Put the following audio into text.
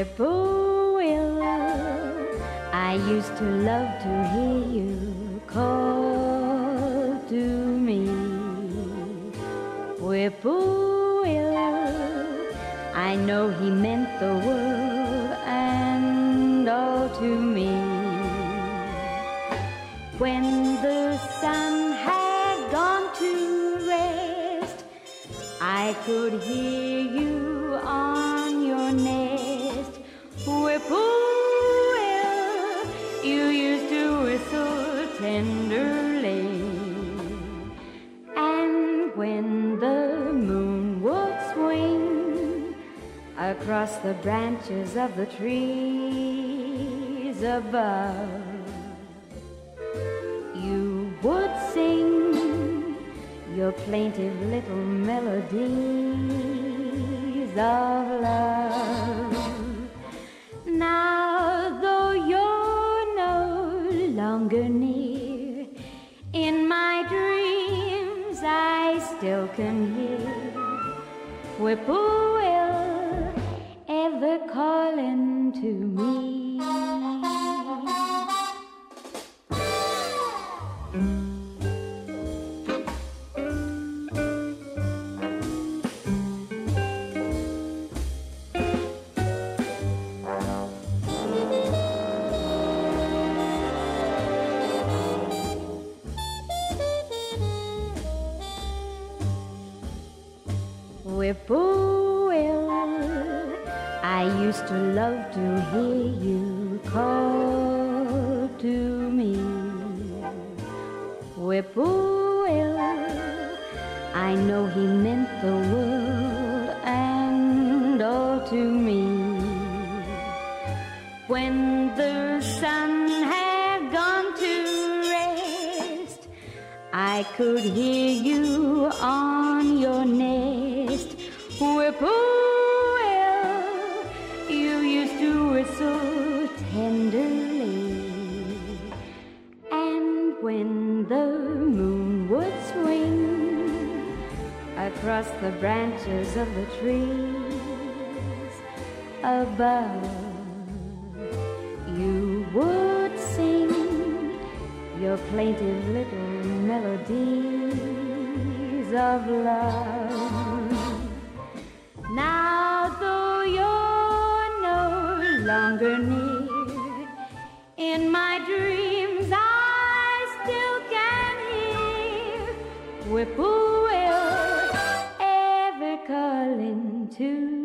whippoorwill. I used to love to hear you call to me. Whippoorwill, I know he meant the world and all to me. When the sun had gone to rest, I could hear you. Across the branches of the trees above, you would sing your plaintive little melodies of love. Now, though you're no longer near, in my dreams I still can hear Whippoorwill ever calling to me. Whippoorwill, I used to love to hear you call to me. Whippoorwill, I know he meant the world and all to me. When the sun had gone to rest, I could hear you on across the branches of the trees above, you would sing your plaintive little melodies of love. Now, though you're no longer near, in my dreams I still can hear Whippoorwill to